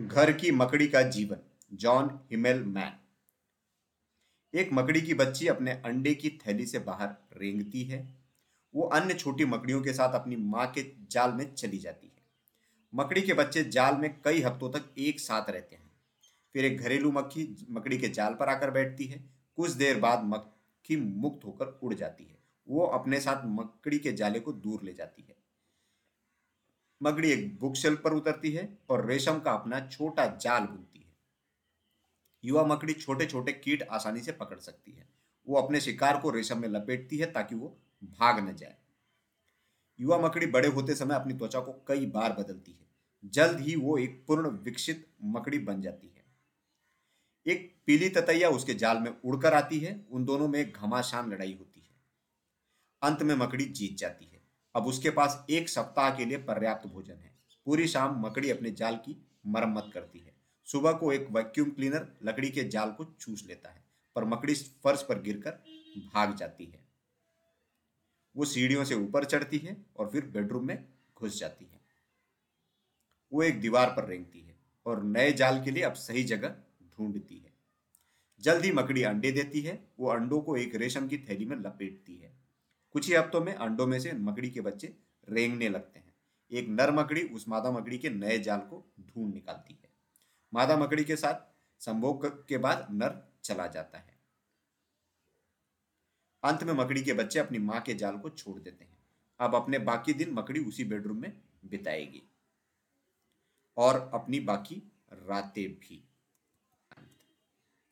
घर की मकड़ी का जीवन, जॉन हिमेल मैन। एक मकड़ी की बच्ची अपने अंडे की थैली से बाहर रेंगती है। वो अन्य छोटी मकड़ियों के साथ अपनी माँ के जाल में चली जाती है। मकड़ी के बच्चे जाल में कई हफ्तों तक एक साथ रहते हैं। फिर एक घरेलू मक्खी मकड़ी के जाल पर आकर बैठती है। कुछ देर बाद मक्खी मुक्त होकर उड़ जाती है। वो अपने साथ मकड़ी के जाले को दूर ले जाती है। मकड़ी एक बुक शेल्फ पर उतरती है और रेशम का अपना छोटा जाल बुनती है। युवा मकड़ी छोटे छोटे कीट आसानी से पकड़ सकती है। वो अपने शिकार को रेशम में लपेटती है ताकि वो भाग न जाए। युवा मकड़ी बड़े होते समय अपनी त्वचा को कई बार बदलती है। जल्द ही वो एक पूर्ण विकसित मकड़ी बन जाती है। एक पीली ततैया उसके जाल में उड़कर आती है। उन दोनों में घमासान लड़ाई होती है। अंत में मकड़ी जीत जाती है। अब उसके पास एक सप्ताह के लिए पर्याप्त भोजन है। पूरी शाम मकड़ी अपने जाल की मरम्मत करती है। सुबह को एक वैक्यूम क्लीनर लकड़ी के जाल को चूस लेता है, पर मकड़ी फर्श पर गिरकर भाग जाती है। वो सीढ़ियों से ऊपर चढ़ती है और फिर बेडरूम में घुस जाती है। वो एक दीवार पर रेंगती है और नए जाल के लिए अब सही जगह ढूंढती है। जल्द ही मकड़ी अंडे देती है। वो अंडों को एक रेशम की थैली में लपेटती है। कुछ ही हफ्तों में अंडों में से मकड़ी के बच्चे रेंगने लगते हैं। एक नर मकड़ी उस मादा मकड़ी के नए जाल को ढूंढ निकालती है। मादा मकड़ी के साथ संभोग के बाद नर चला जाता है। अंत में मकड़ी के बच्चे अपनी माँ के जाल को छोड़ देते हैं। अब अपने बाकी दिन मकड़ी उसी बेडरूम में बिताएगी। और अपनी बाकी रातें भी।